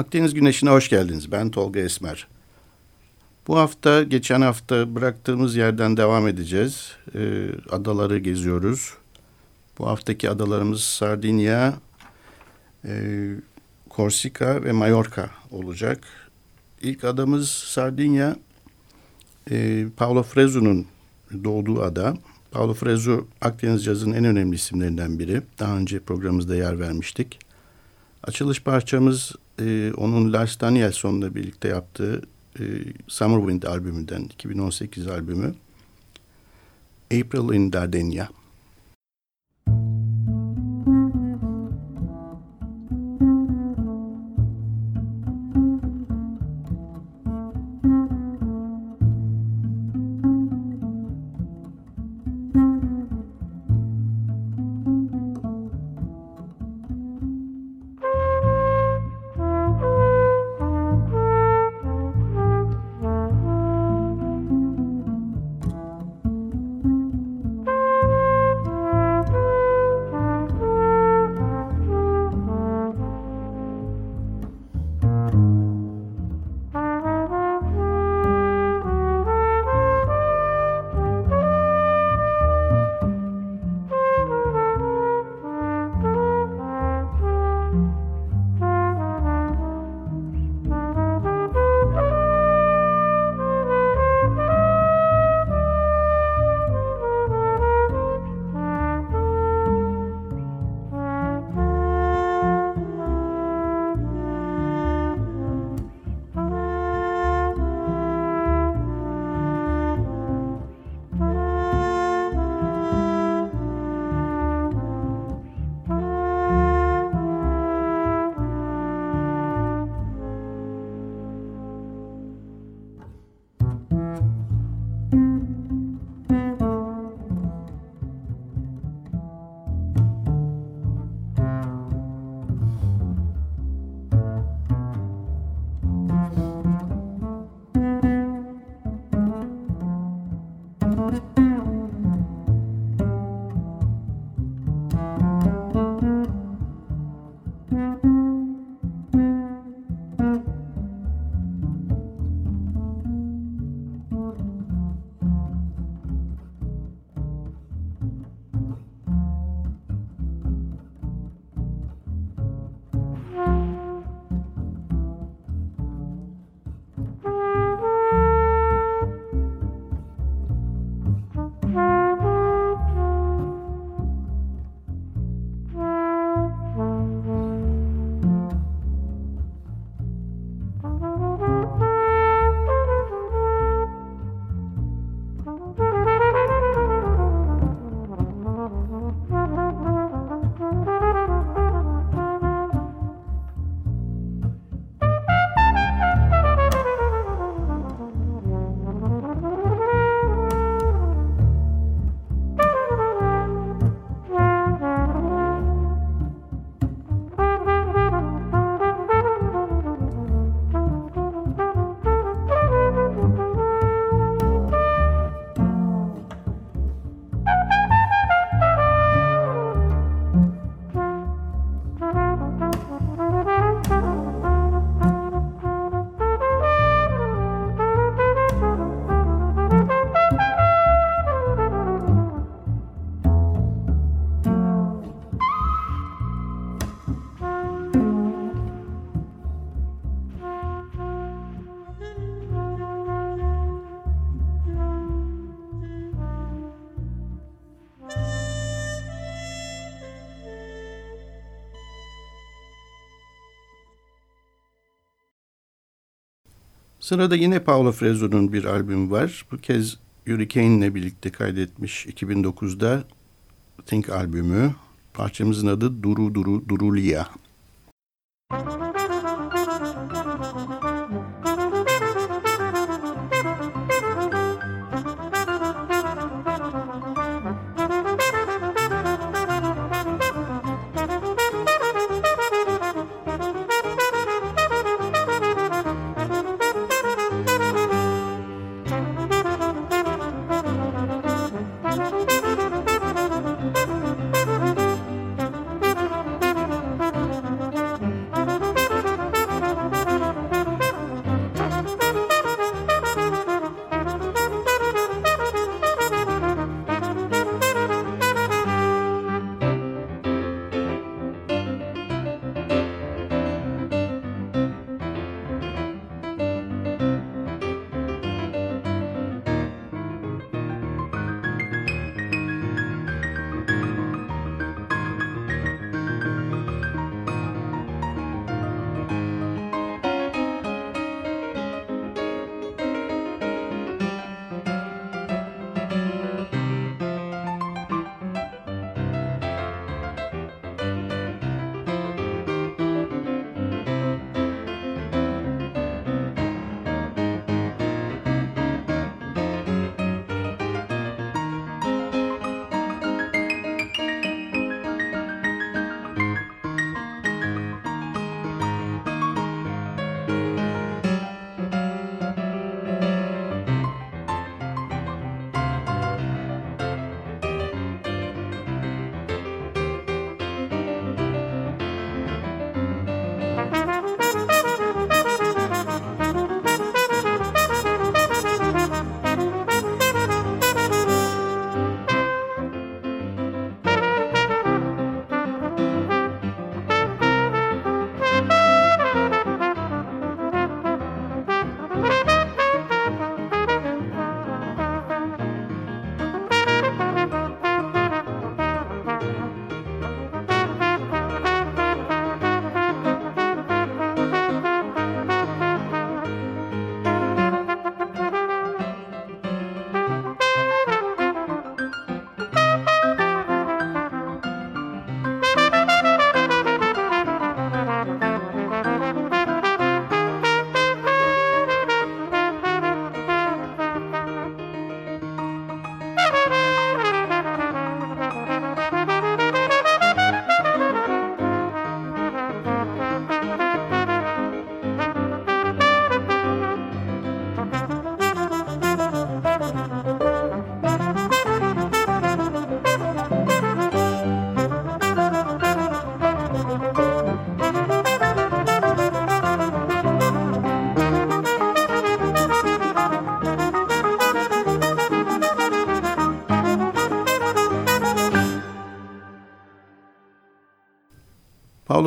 Akdeniz Güneşi'ne hoş geldiniz. Ben Tolga Esmer. Bu hafta, geçen hafta bıraktığımız yerden devam edeceğiz. Ee, adaları geziyoruz. Bu haftaki adalarımız Sardinya, e, Korsika ve Mallorca olacak. İlk adamız Sardinya, e, Paolo Frezu'nun doğduğu ada. Paolo Frezu Akdeniz cazının en önemli isimlerinden biri. Daha önce programımızda yer vermiştik. Açılış parçamız e, onun Lars Danielson'la birlikte yaptığı e, Summer Wind albümünden 2018 albümü April in Dardenia. Sırada yine Paolo Frezo'nun bir albümü var. Bu kez Hurricane ile birlikte kaydetmiş 2009'da Think albümü. Parçamızın adı Duru Duru Durulia. Müzik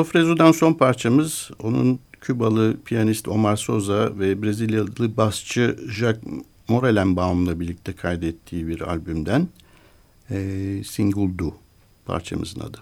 Paulo Frezo'dan son parçamız onun Kübalı piyanist Omar Sosa ve Brezilyalı basçı Jacques Morelenbaum'la birlikte kaydettiği bir albümden e, Single Do parçamızın adı.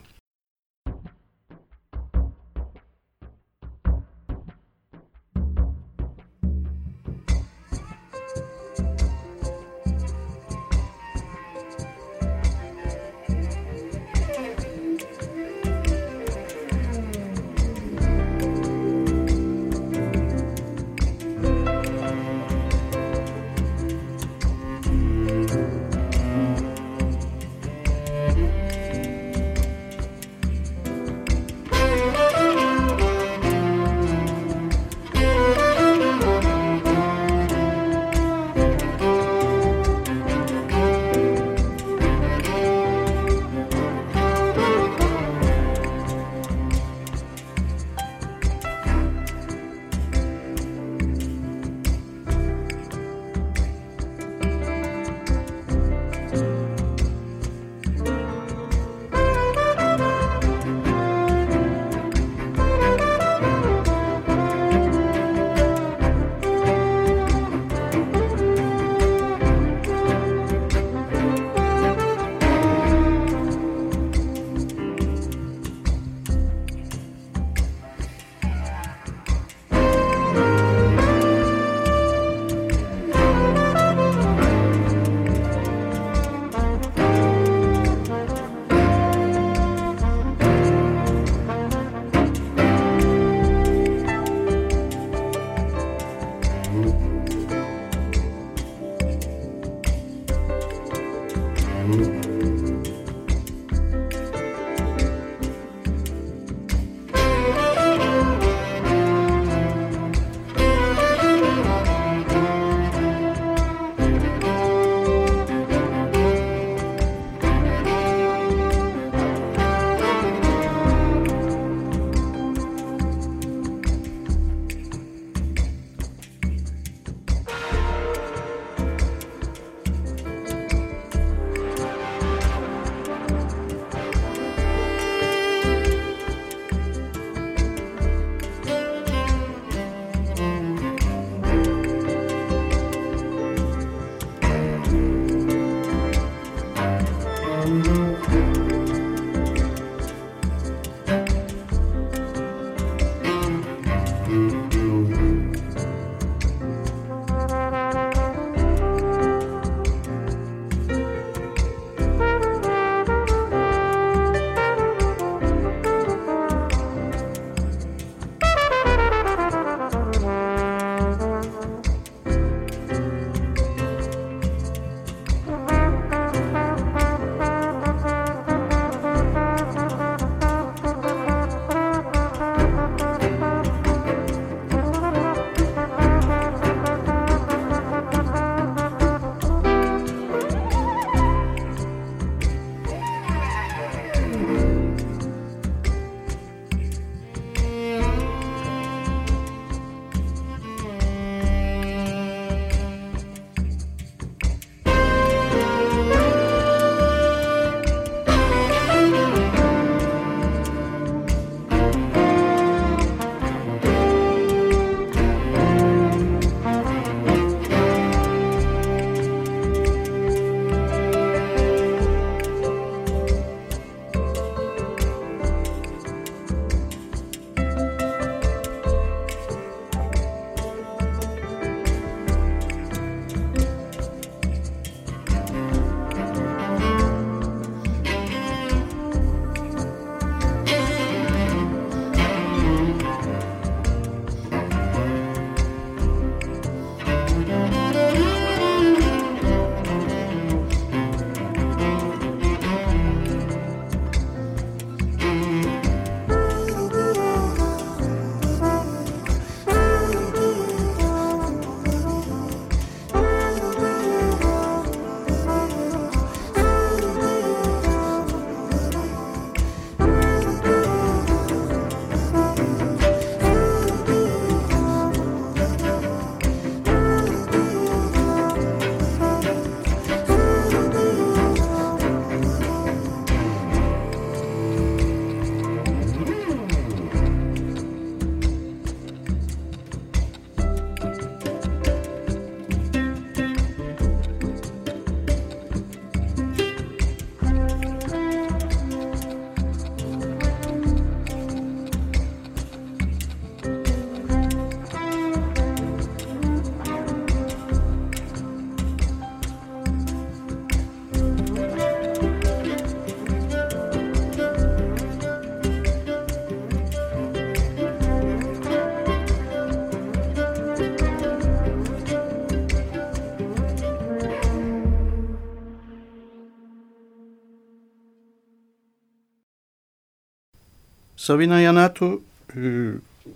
Savina Yanato e,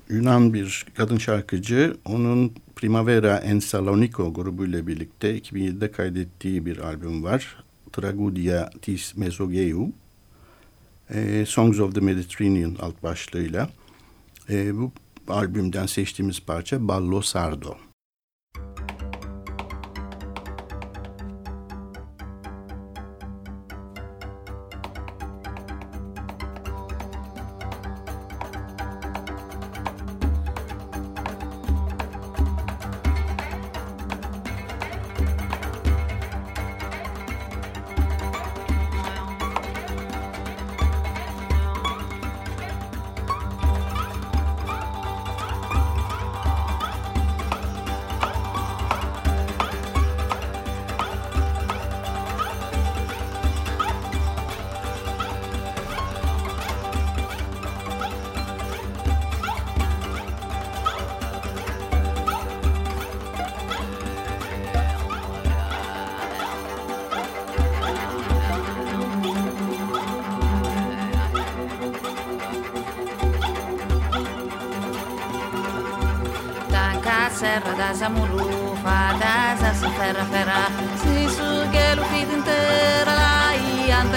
Yunan bir kadın şarkıcı. Onun Primavera en Saloniko grubuyla birlikte 2007'de kaydettiği bir albüm var. Tragudia tis Mesogeu. E, Songs of the Mediterranean alt başlığıyla. E, bu albümden seçtiğimiz parça Ballo Sardo.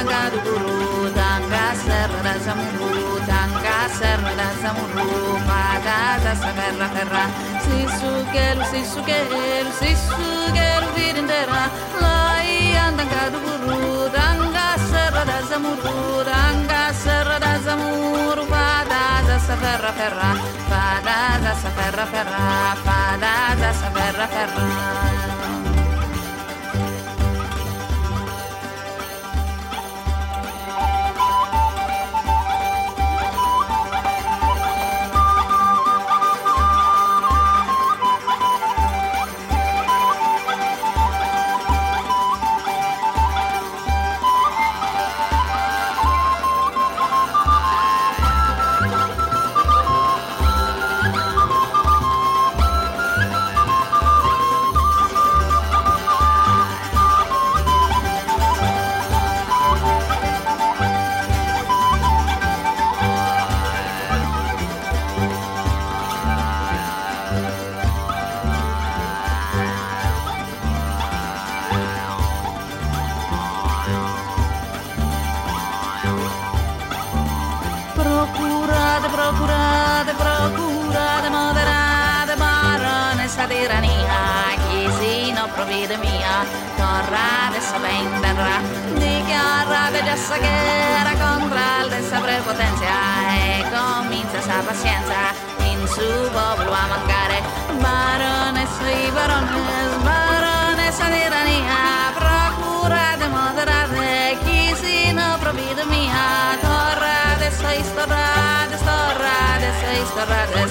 garuru tanga serra samuru tanga serra samuru magada saberra ferra sisu quero sisu quero sisu quero vir inteira. Lai anda guru, tanga serra samuru tanga serra samuru magada saberra ferra magada saberra ferra magada saberra ferra già saghera contra esa prepotencia e comincia esa pazienza, in su popolo a mancare, baronessa y barones, baronessa tirania, procurate, moderate, chi si no provvide mia, torrade, sei storrade, storrade, sei storrades,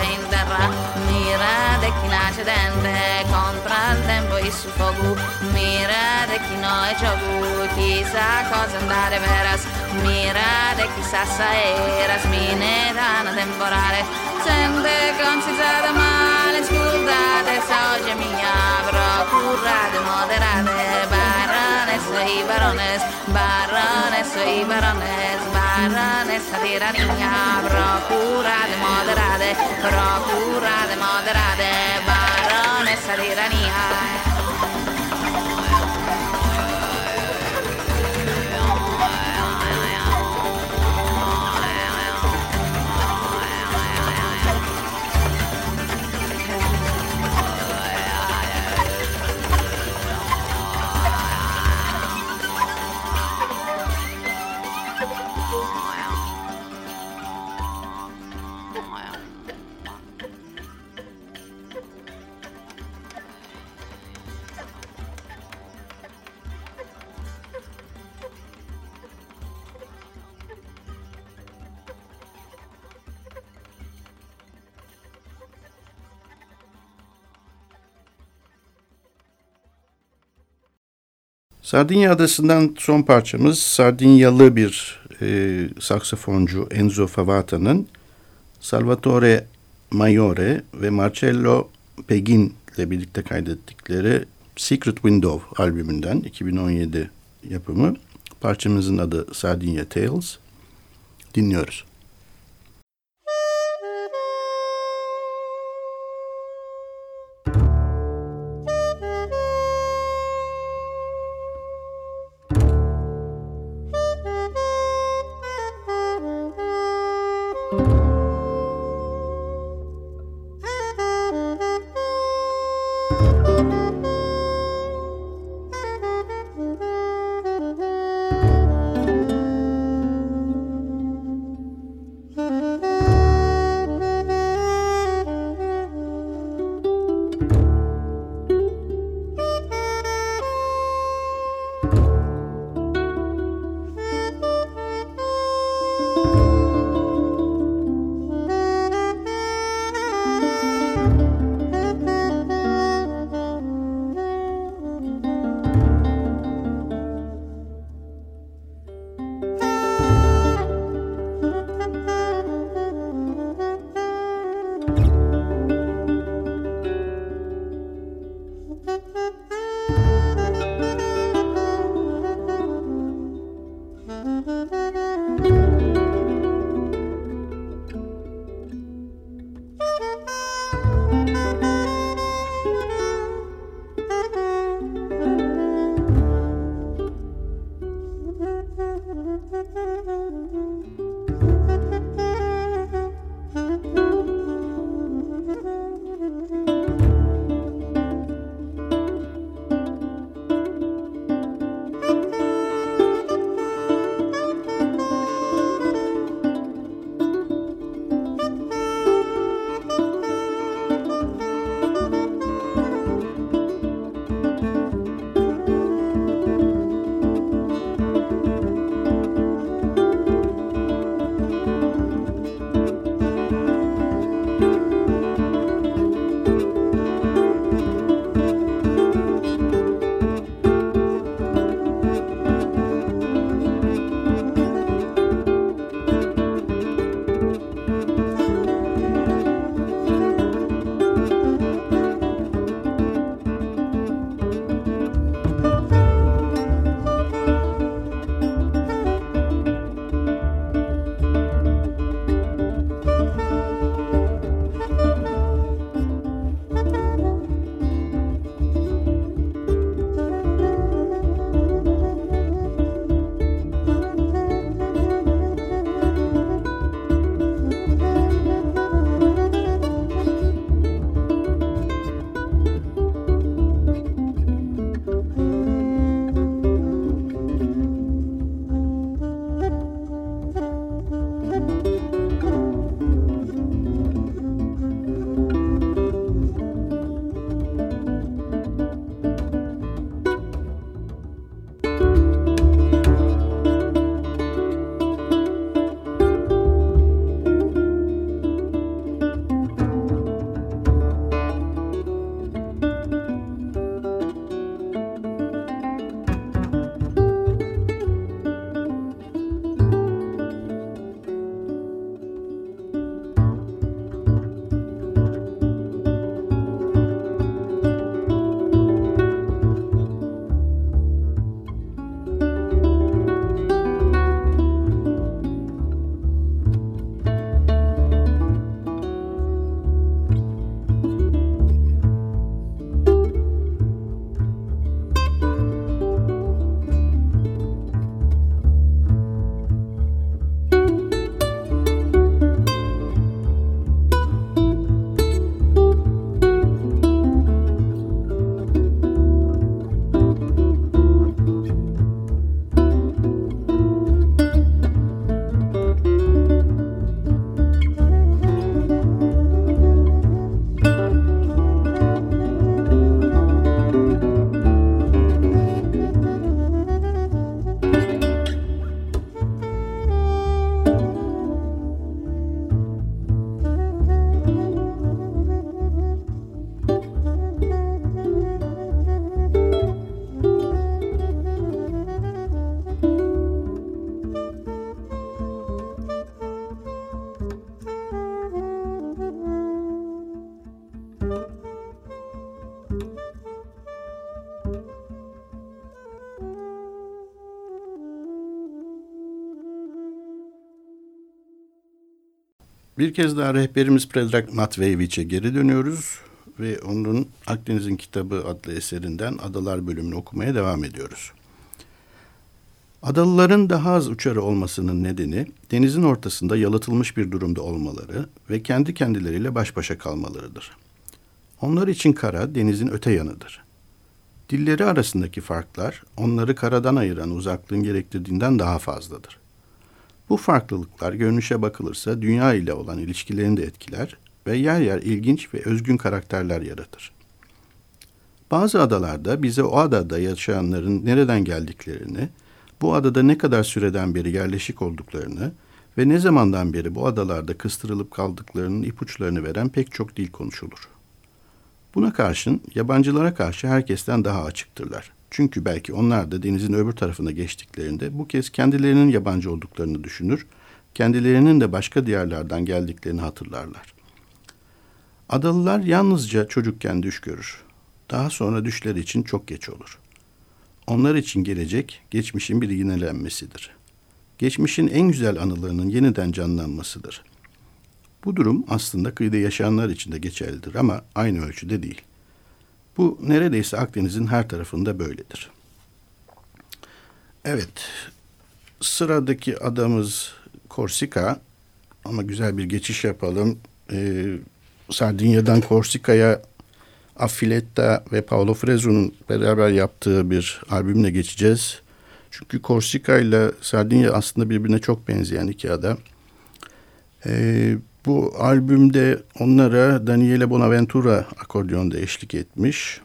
torrade, sabenderra, mirade chi nasce dente, contra il tempo e su fuoco, mirade chi no è gioco, chissà cosa andare veras, mirade chissà saeras, minetana temporale, gente considerata male, scusate se oggi mia, procurate, moderate, soy varones, barranes, soy varones, barranes, satira niña, procura de moderade, procura de moderade, barranes, satira niña. Sardinya Adası'ndan son parçamız Sardinyalı bir e, saksafoncu Enzo Favata'nın Salvatore Maiore ve Marcello Pegin ile birlikte kaydettikleri Secret Window albümünden 2017 yapımı. Parçamızın adı Sardinya Tales. Dinliyoruz. Bir kez daha rehberimiz Predrag Matveyeviç'e geri dönüyoruz ve onun Akdeniz'in Kitabı adlı eserinden Adalar bölümünü okumaya devam ediyoruz. Adalıların daha az uçarı olmasının nedeni denizin ortasında yalıtılmış bir durumda olmaları ve kendi kendileriyle baş başa kalmalarıdır. Onlar için kara denizin öte yanıdır. Dilleri arasındaki farklar onları karadan ayıran uzaklığın gerektirdiğinden daha fazladır. Bu farklılıklar görünüşe bakılırsa dünya ile olan ilişkilerini de etkiler ve yer yer ilginç ve özgün karakterler yaratır. Bazı adalarda bize o adada yaşayanların nereden geldiklerini, bu adada ne kadar süreden beri yerleşik olduklarını ve ne zamandan beri bu adalarda kıstırılıp kaldıklarının ipuçlarını veren pek çok dil konuşulur. Buna karşın yabancılara karşı herkesten daha açıktırlar. Çünkü belki onlar da denizin öbür tarafına geçtiklerinde bu kez kendilerinin yabancı olduklarını düşünür, kendilerinin de başka diyarlardan geldiklerini hatırlarlar. Adalılar yalnızca çocukken düş görür. Daha sonra düşler için çok geç olur. Onlar için gelecek, geçmişin bir yenilenmesidir. Geçmişin en güzel anılarının yeniden canlanmasıdır. Bu durum aslında kıyıda yaşayanlar için de geçerlidir ama aynı ölçüde değil. Bu neredeyse Akdeniz'in her tarafında böyledir. Evet, sıradaki adamız Korsika ama güzel bir geçiş yapalım. Ee, Sardinya'dan Korsika'ya Affiletta ve Paolo Frezo'nun beraber yaptığı bir albümle geçeceğiz. Çünkü Korsika ile Sardinya aslında birbirine çok benzeyen iki ada. Ee, bu albümde onlara Daniele Bonaventura akordiyonda eşlik etmiş.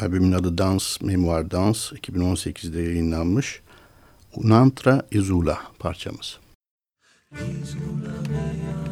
Albümün adı Dans, Memoir Dans 2018'de yayınlanmış. Unantra Izula parçamız. İzula mea,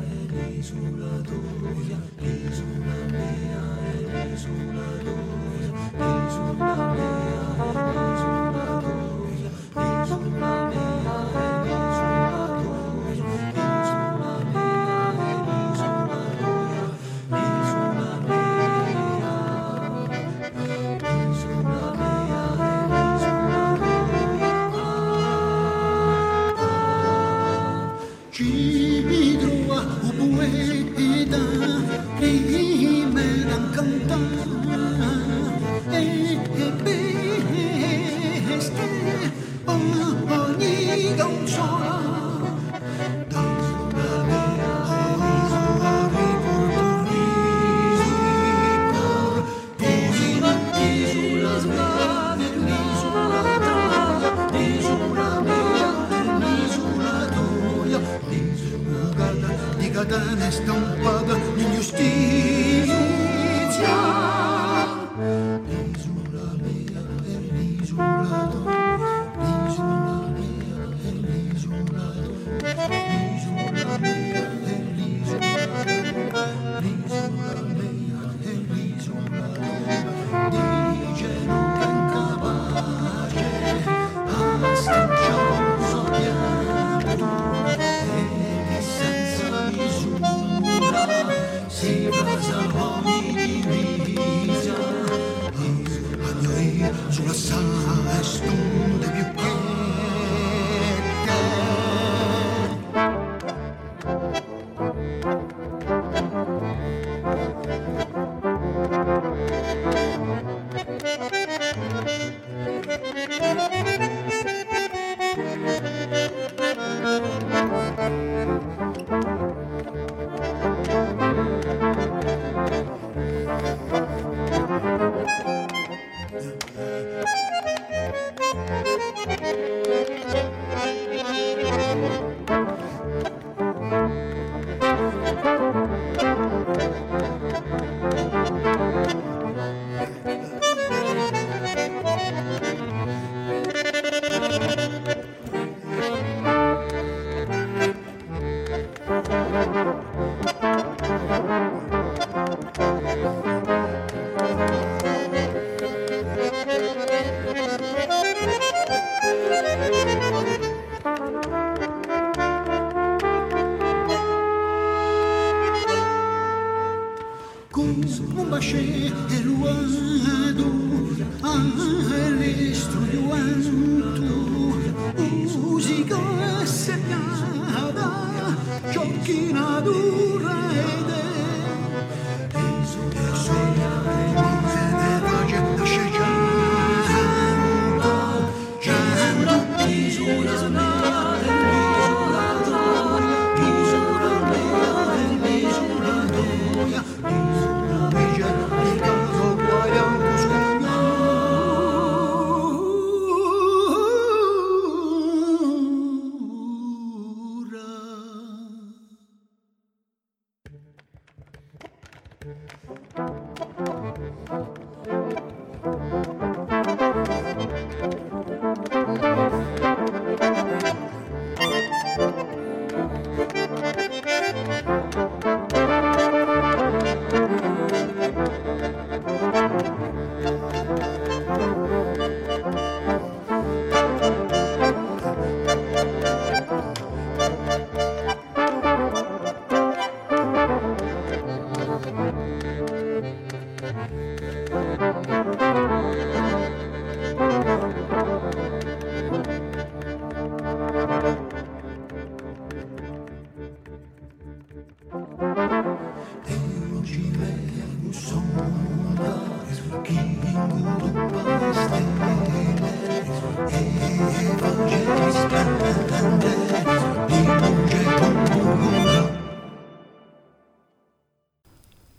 Estão tão.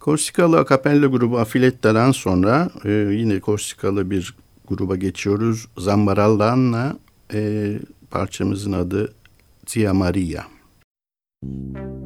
Korsikalı akapella grubu Afiletta'dan sonra e, yine Korsikalı bir gruba geçiyoruz. Zambarallan'la e, parçamızın adı Tia Maria. Müzik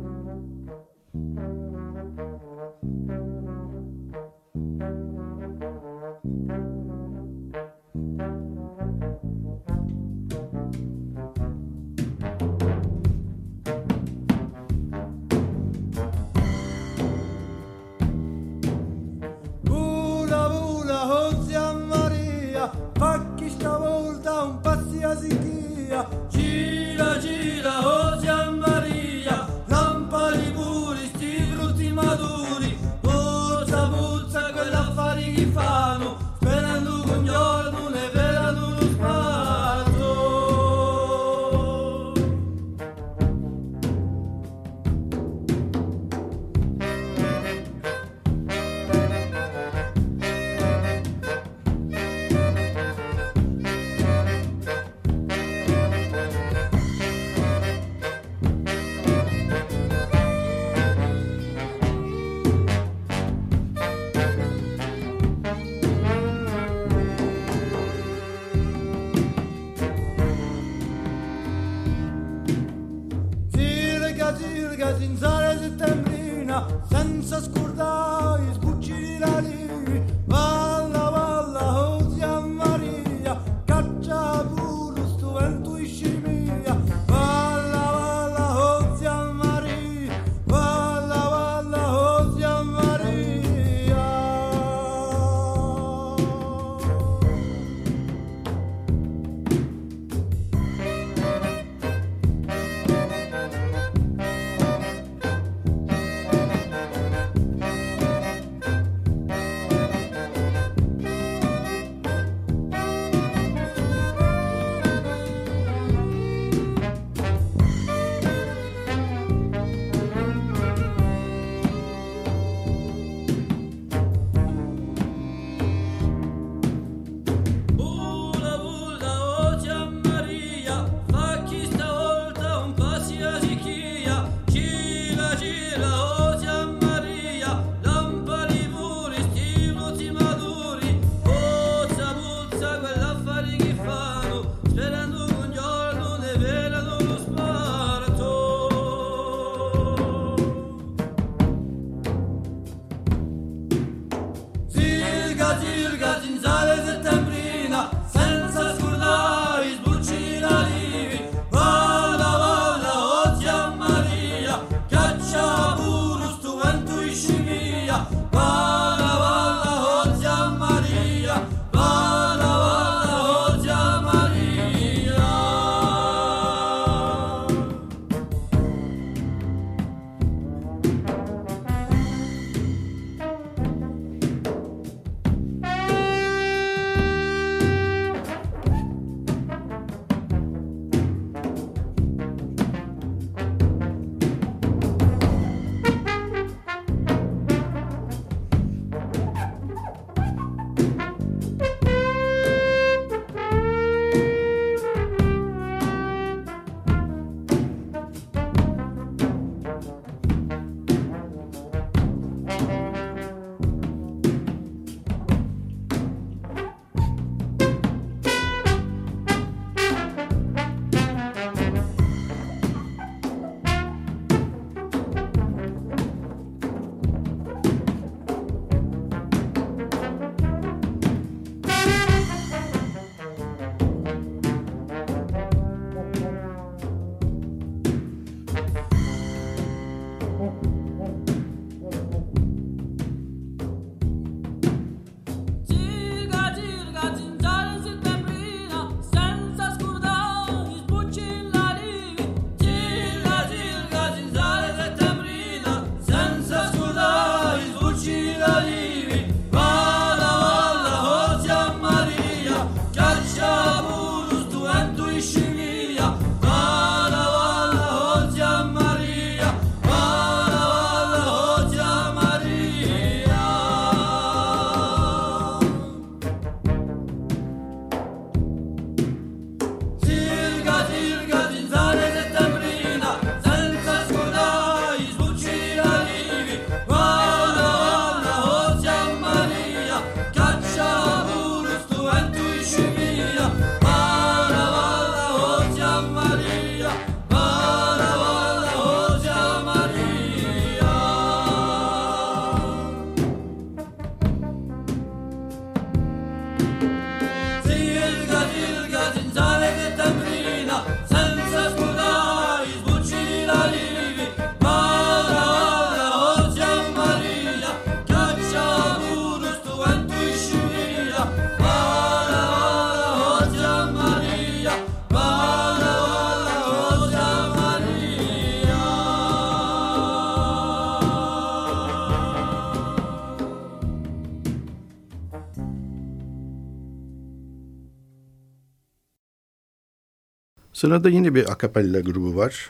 Sırada yine bir akapella grubu var.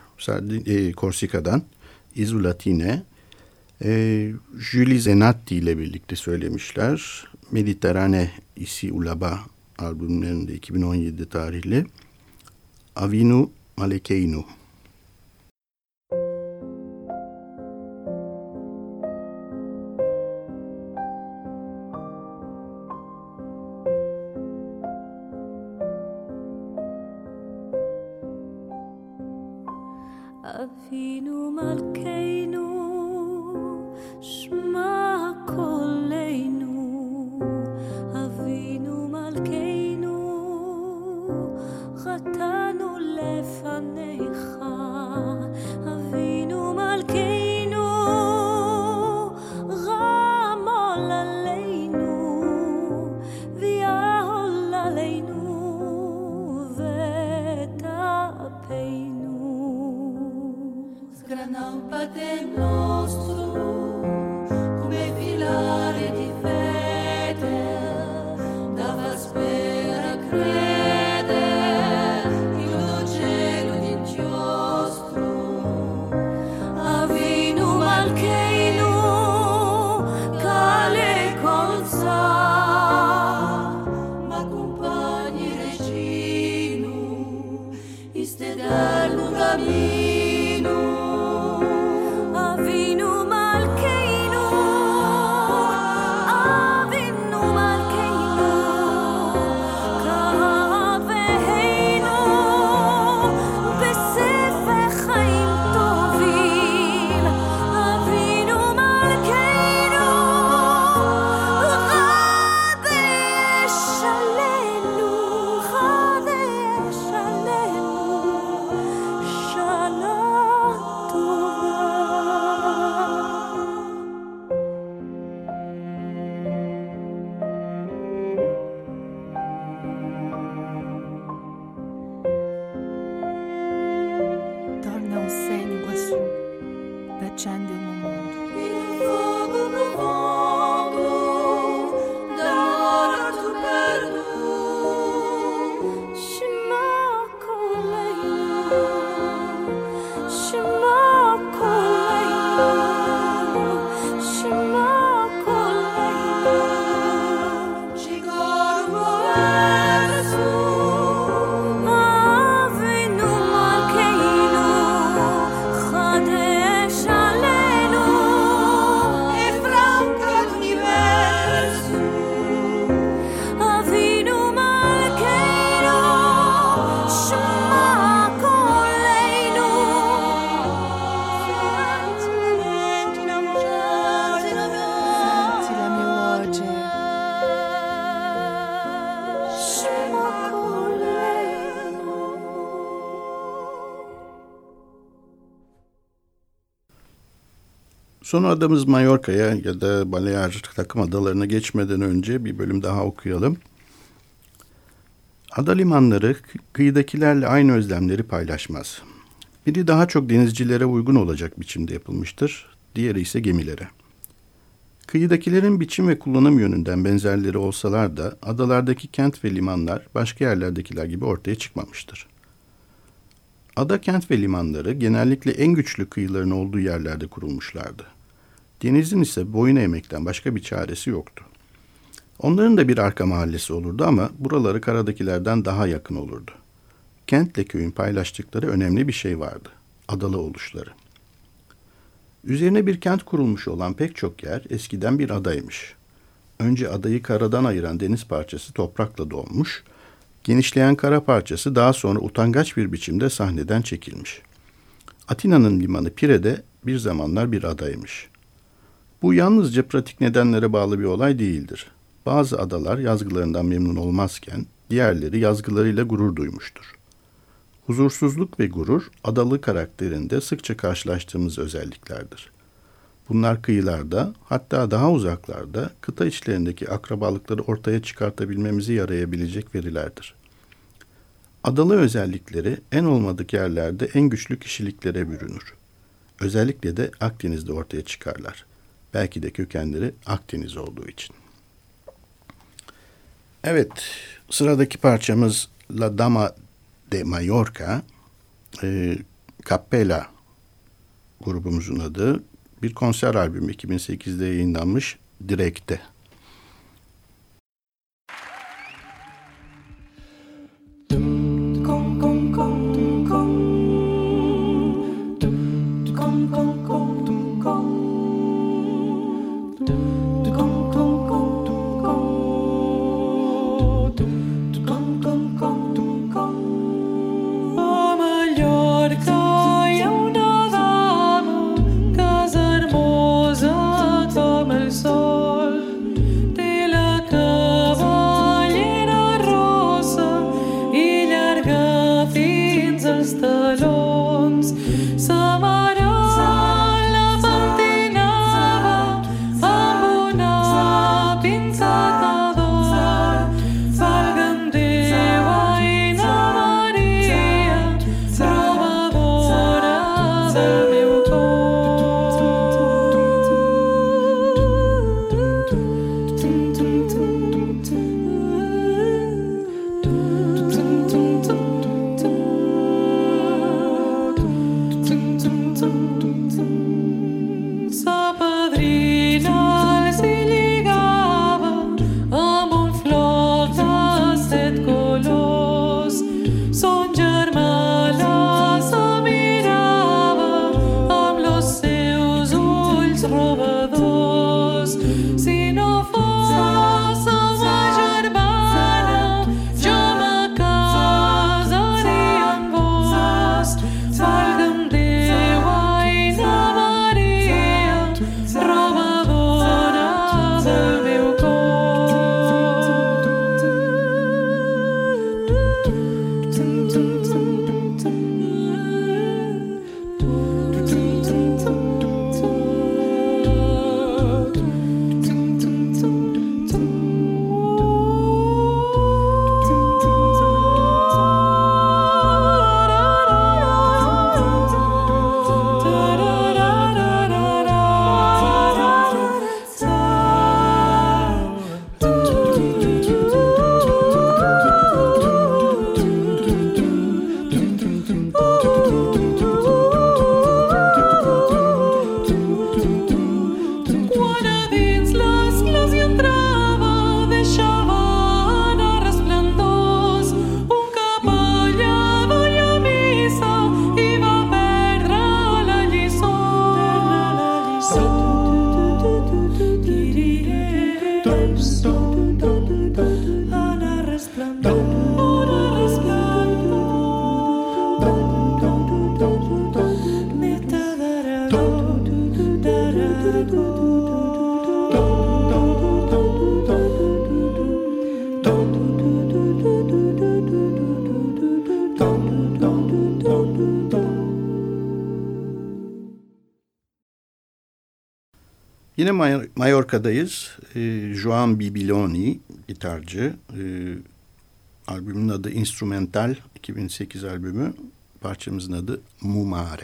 E, Korsika'dan. Izulatine. E, Julie Zenatti ile birlikte söylemişler. Mediterrane isi ulaba albümlerinde 2017 tarihli. Avinu Alekeinu. Son adamız Mallorca'ya ya da Balear takım adalarına geçmeden önce bir bölüm daha okuyalım. Ada limanları kıyıdakilerle aynı özlemleri paylaşmaz. Biri daha çok denizcilere uygun olacak biçimde yapılmıştır, diğeri ise gemilere. Kıyıdakilerin biçim ve kullanım yönünden benzerleri olsalar da adalardaki kent ve limanlar başka yerlerdekiler gibi ortaya çıkmamıştır. Ada kent ve limanları genellikle en güçlü kıyıların olduğu yerlerde kurulmuşlardı. Deniz'in ise boyun eğmekten başka bir çaresi yoktu. Onların da bir arka mahallesi olurdu ama buraları karadakilerden daha yakın olurdu. Kentle köyün paylaştıkları önemli bir şey vardı. Adalı oluşları. Üzerine bir kent kurulmuş olan pek çok yer eskiden bir adaymış. Önce adayı karadan ayıran deniz parçası toprakla dolmuş, genişleyen kara parçası daha sonra utangaç bir biçimde sahneden çekilmiş. Atina'nın limanı Pire'de bir zamanlar bir adaymış. Bu yalnızca pratik nedenlere bağlı bir olay değildir. Bazı adalar yazgılarından memnun olmazken diğerleri yazgılarıyla gurur duymuştur. Huzursuzluk ve gurur adalı karakterinde sıkça karşılaştığımız özelliklerdir. Bunlar kıyılarda hatta daha uzaklarda kıta içlerindeki akrabalıkları ortaya çıkartabilmemizi yarayabilecek verilerdir. Adalı özellikleri en olmadık yerlerde en güçlü kişiliklere bürünür. Özellikle de Akdeniz'de ortaya çıkarlar. Belki de kökenleri Akdeniz olduğu için. Evet, sıradaki parçamız La Dama de Mallorca, e, Capella grubumuzun adı. Bir konser albümü 2008'de yayınlanmış Direkte. Yine May Mallorca'dayız. E, Joan Bibiloni gitarcı. E, albümün adı Instrumental 2008 albümü. Parçamızın adı Mumare.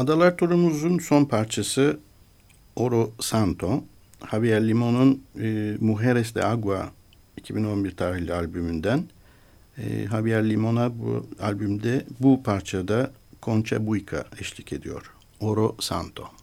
Adalar turumuzun son parçası Oro Santo. Javier Limon'un e, Mujeres de Agua 2011 tarihli albümünden. E, Javier Limon'a bu albümde bu parçada Concha Buica eşlik ediyor. Oro Santo.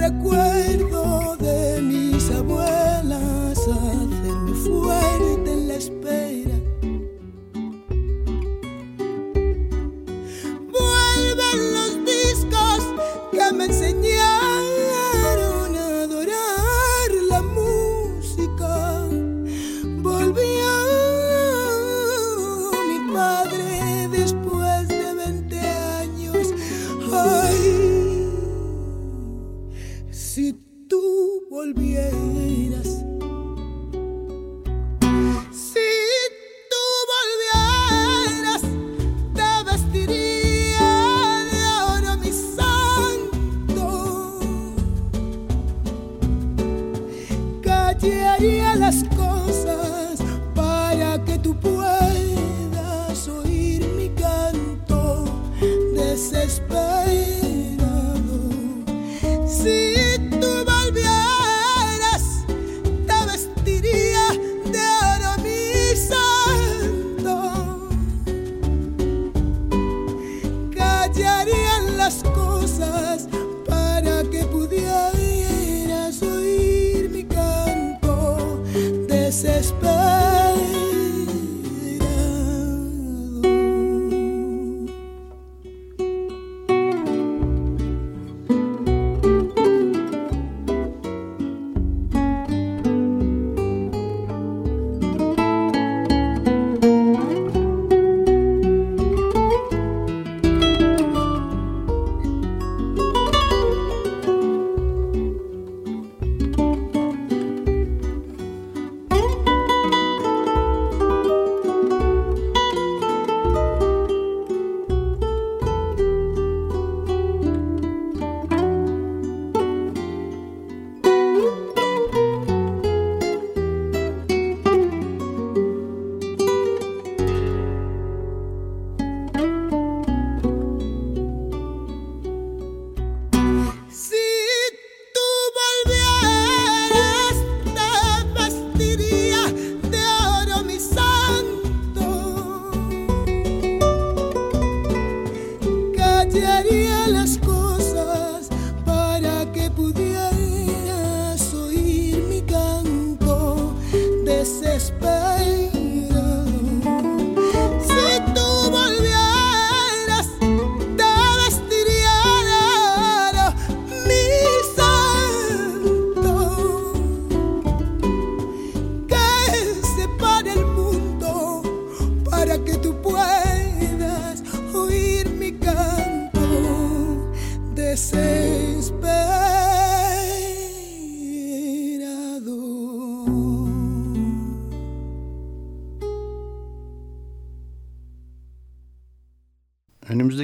recuerdo de mis abuelas hacerme fuerte en la espera.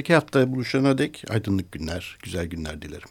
Önümüzdeki hafta buluşana dek aydınlık günler, güzel günler dilerim.